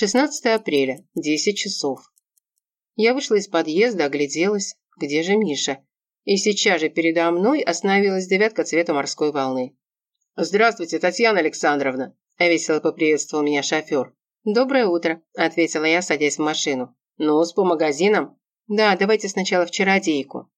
16 апреля, 10 часов. Я вышла из подъезда, огляделась. Где же Миша? И сейчас же передо мной остановилась девятка цвета морской волны. «Здравствуйте, Татьяна Александровна!» – весело поприветствовал меня шофер. «Доброе утро», – ответила я, садясь в машину. «Ну, с по магазинам?» «Да, давайте сначала в чародейку».